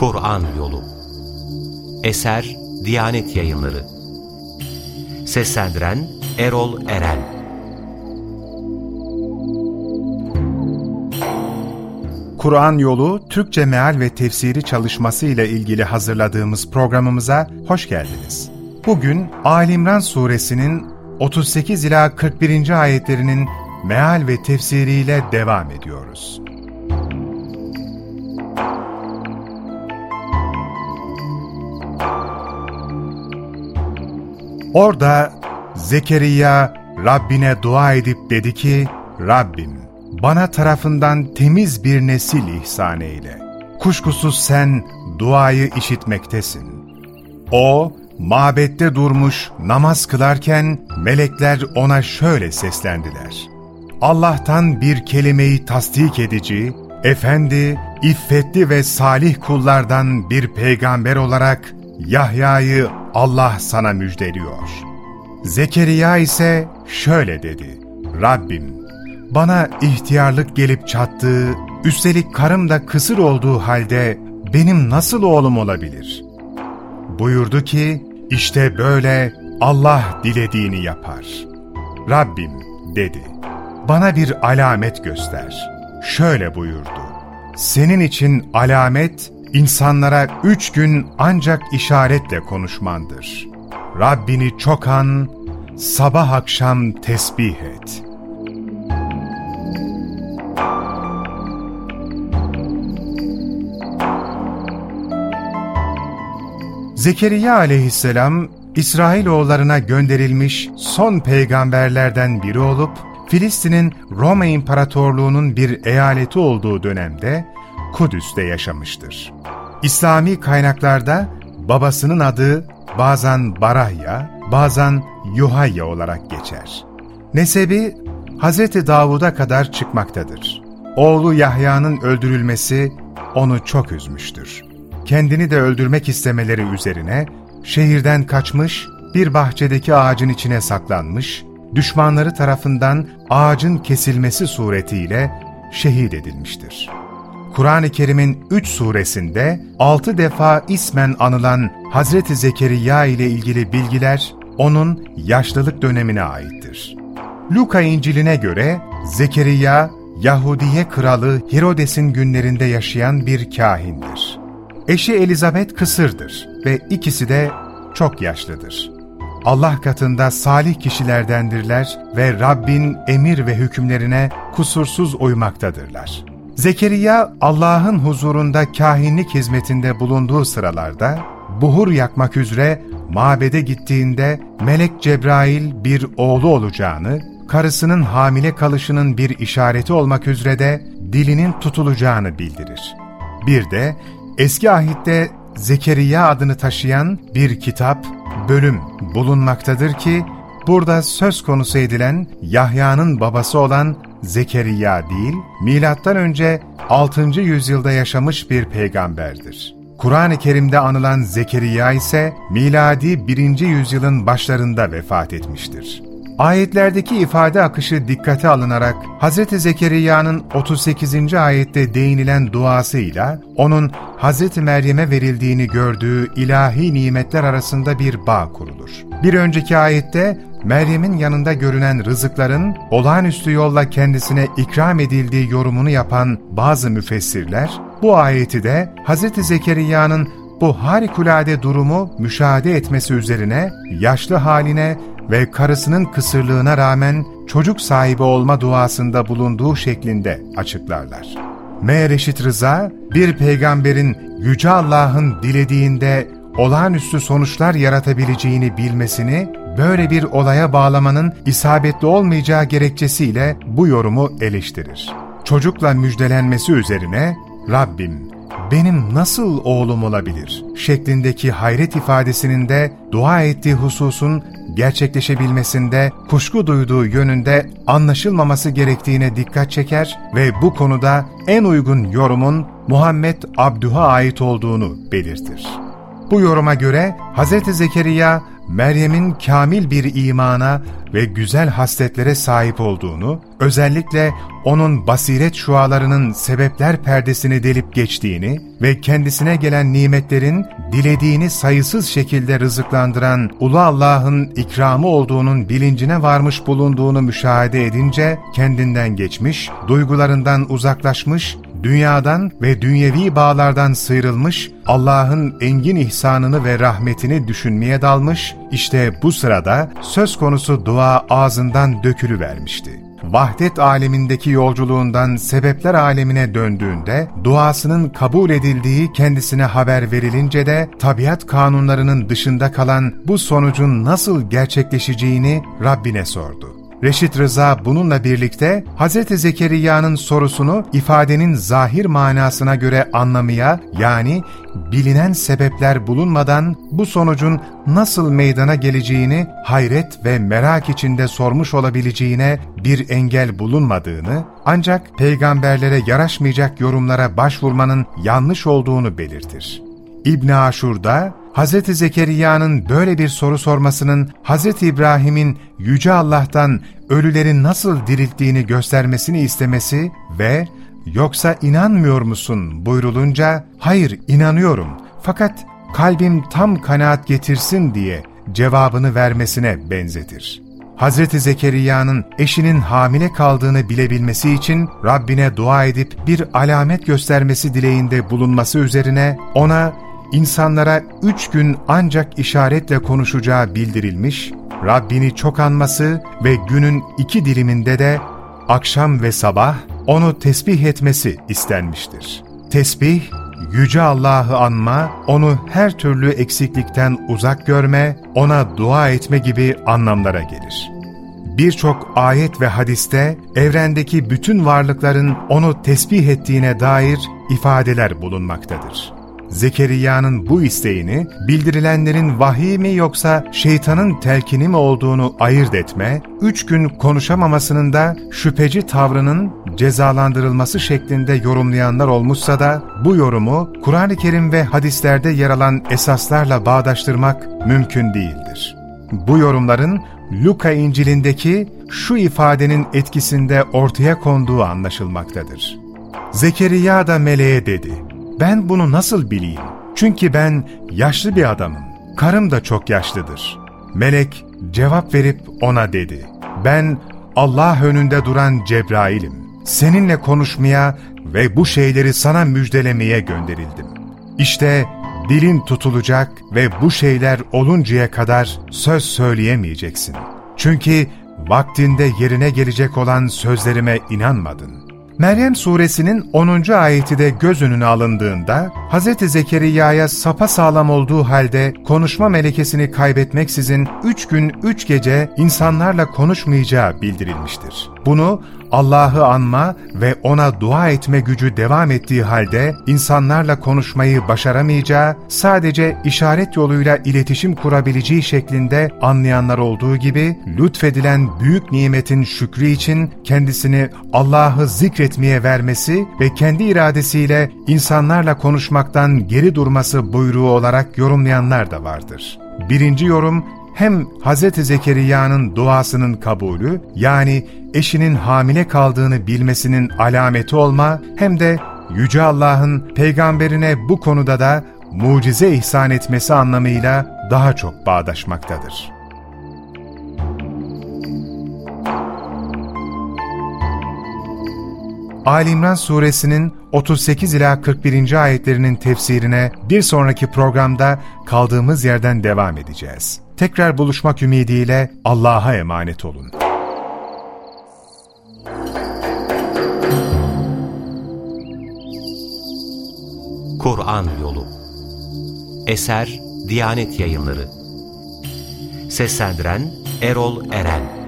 Kur'an Yolu Eser Diyanet Yayınları Seslendiren Erol Eren Kur'an Yolu Türkçe Meal ve Tefsiri çalışması ile ilgili hazırladığımız programımıza hoş geldiniz. Bugün Ali İmran suresinin 38 ila 41. ayetlerinin meal ve tefsiriyle devam ediyoruz. Orada Zekeriya Rabbine dua edip dedi ki, Rabbim bana tarafından temiz bir nesil ihsan eyle. Kuşkusuz sen duayı işitmektesin. O, mabette durmuş namaz kılarken melekler ona şöyle seslendiler. Allah'tan bir kelimeyi tasdik edici, efendi, iffetli ve salih kullardan bir peygamber olarak Yahya'yı Allah sana müjdeliyor. Zekeriya ise şöyle dedi, Rabbim, bana ihtiyarlık gelip çattığı, üstelik karım da kısır olduğu halde benim nasıl oğlum olabilir? Buyurdu ki, işte böyle Allah dilediğini yapar. Rabbim dedi, bana bir alamet göster. Şöyle buyurdu, senin için alamet, insanlara üç gün ancak işaretle konuşmandır. Rabbini çok an, sabah akşam tesbih et. Zekeriya aleyhisselam, İsrailoğullarına gönderilmiş son peygamberlerden biri olup, Filistin'in Roma İmparatorluğu'nun bir eyaleti olduğu dönemde Kudüs'te yaşamıştır. İslami kaynaklarda babasının adı bazen Barahya, bazen Yuhayya olarak geçer. Nesebi Hz. Davud'a kadar çıkmaktadır. Oğlu Yahya'nın öldürülmesi onu çok üzmüştür. Kendini de öldürmek istemeleri üzerine şehirden kaçmış, bir bahçedeki ağacın içine saklanmış, düşmanları tarafından ağacın kesilmesi suretiyle şehit edilmiştir. Kur'an-ı Kerim'in üç suresinde altı defa ismen anılan Hazreti Zekeriya ile ilgili bilgiler onun yaşlılık dönemine aittir. Luka İncil'ine göre Zekeriya, Yahudiye kralı Herodes'in günlerinde yaşayan bir kahindir. Eşi Elizabeth kısırdır ve ikisi de çok yaşlıdır. Allah katında salih kişilerdendirler ve Rabbin emir ve hükümlerine kusursuz uymaktadırlar. Zekeriya, Allah'ın huzurunda kahinlik hizmetinde bulunduğu sıralarda, buhur yakmak üzere mabede gittiğinde Melek Cebrail bir oğlu olacağını, karısının hamile kalışının bir işareti olmak üzere de dilinin tutulacağını bildirir. Bir de eski ahitte Zekeriya adını taşıyan bir kitap, bölüm bulunmaktadır ki, burada söz konusu edilen Yahya'nın babası olan Zekeriya değil, milattan önce 6. yüzyılda yaşamış bir peygamberdir. Kur'an-ı Kerim'de anılan Zekeriya ise miladi 1. yüzyılın başlarında vefat etmiştir. Ayetlerdeki ifade akışı dikkate alınarak Hz. Zekeriya'nın 38. ayette değinilen duasıyla onun Hz. Meryem'e verildiğini gördüğü ilahi nimetler arasında bir bağ kurulur. Bir önceki ayette Meryem'in yanında görünen rızıkların olağanüstü yolla kendisine ikram edildiği yorumunu yapan bazı müfessirler, bu ayeti de Hz. Zekeriya'nın bu harikulade durumu müşahede etmesi üzerine yaşlı haline ve karısının kısırlığına rağmen çocuk sahibi olma duasında bulunduğu şeklinde açıklarlar. Meğer rıza, bir peygamberin Yüce Allah'ın dilediğinde olağanüstü sonuçlar yaratabileceğini bilmesini, böyle bir olaya bağlamanın isabetli olmayacağı gerekçesiyle bu yorumu eleştirir. Çocukla müjdelenmesi üzerine, Rabbim benim nasıl oğlum olabilir şeklindeki hayret ifadesinin de dua ettiği hususun gerçekleşebilmesinde kuşku duyduğu yönünde anlaşılmaması gerektiğine dikkat çeker ve bu konuda en uygun yorumun Muhammed Abduh'a ait olduğunu belirtir. Bu yoruma göre Hz. Zekeriya Meryem'in kamil bir imana ve güzel hasletlere sahip olduğunu, özellikle onun basiret şualarının sebepler perdesini delip geçtiğini ve kendisine gelen nimetlerin dilediğini sayısız şekilde rızıklandıran Ulu Allah'ın ikramı olduğunun bilincine varmış bulunduğunu müşahede edince kendinden geçmiş, duygularından uzaklaşmış dünyadan ve dünyevi bağlardan sıyrılmış, Allah'ın engin ihsanını ve rahmetini düşünmeye dalmış, işte bu sırada söz konusu dua ağzından dökülü vermişti. Vahdet alemindeki yolculuğundan sebepler alemine döndüğünde, duasının kabul edildiği kendisine haber verilince de tabiat kanunlarının dışında kalan bu sonucun nasıl gerçekleşeceğini Rabbine sordu. Reşit Rıza bununla birlikte Hz. Zekeriya'nın sorusunu ifadenin zahir manasına göre anlamaya yani bilinen sebepler bulunmadan bu sonucun nasıl meydana geleceğini hayret ve merak içinde sormuş olabileceğine bir engel bulunmadığını ancak peygamberlere yaraşmayacak yorumlara başvurmanın yanlış olduğunu belirtir. İbn Aşur'da Hz. Zekeriya'nın böyle bir soru sormasının Hz. İbrahim'in Yüce Allah'tan ölülerin nasıl dirilttiğini göstermesini istemesi ve ''Yoksa inanmıyor musun?'' buyrulunca ''Hayır inanıyorum fakat kalbim tam kanaat getirsin.'' diye cevabını vermesine benzetir. Hz. Zekeriya'nın eşinin hamile kaldığını bilebilmesi için Rabbine dua edip bir alamet göstermesi dileğinde bulunması üzerine ona insanlara üç gün ancak işaretle konuşacağı bildirilmiş, Rabbini çok anması ve günün iki diliminde de akşam ve sabah onu tesbih etmesi istenmiştir. Tesbih, Yüce Allah'ı anma, onu her türlü eksiklikten uzak görme, ona dua etme gibi anlamlara gelir. Birçok ayet ve hadiste evrendeki bütün varlıkların onu tesbih ettiğine dair ifadeler bulunmaktadır. Zekeriya'nın bu isteğini bildirilenlerin vahiy mi yoksa şeytanın telkini mi olduğunu ayırt etme, üç gün konuşamamasının da şüpheci tavrının cezalandırılması şeklinde yorumlayanlar olmuşsa da bu yorumu Kur'an-ı Kerim ve hadislerde yer alan esaslarla bağdaştırmak mümkün değildir. Bu yorumların Luka İncil'indeki şu ifadenin etkisinde ortaya konduğu anlaşılmaktadır. Zekeriya da meleğe dedi, ben bunu nasıl bileyim? Çünkü ben yaşlı bir adamım. Karım da çok yaşlıdır. Melek cevap verip ona dedi. Ben Allah önünde duran Cebrail'im. Seninle konuşmaya ve bu şeyleri sana müjdelemeye gönderildim. İşte dilin tutulacak ve bu şeyler oluncaya kadar söz söyleyemeyeceksin. Çünkü vaktinde yerine gelecek olan sözlerime inanmadın. Meryem suresinin 10. ayeti de göz önüne alındığında, Hz. Zekeriya'ya sapa sağlam olduğu halde konuşma melekesini kaybetmeksizin 3 gün 3 gece insanlarla konuşmayacağı bildirilmiştir. Bunu Allah'ı anma ve ona dua etme gücü devam ettiği halde insanlarla konuşmayı başaramayacağı, sadece işaret yoluyla iletişim kurabileceği şeklinde anlayanlar olduğu gibi, lütfedilen büyük nimetin şükrü için kendisini Allah'ı zikretmeye vermesi ve kendi iradesiyle insanlarla konuşmaktan geri durması buyruğu olarak yorumlayanlar da vardır. Birinci yorum, hem Hz. Zekeriya'nın duasının kabulü yani eşinin hamile kaldığını bilmesinin alameti olma hem de Yüce Allah'ın peygamberine bu konuda da mucize ihsan etmesi anlamıyla daha çok bağdaşmaktadır. Ali İmran suresinin 38 ila 41. ayetlerinin tefsirine bir sonraki programda kaldığımız yerden devam edeceğiz. Tekrar buluşmak ümidiyle Allah'a emanet olun. Kur'an Yolu Eser Diyanet Yayınları Seslendiren Erol Eren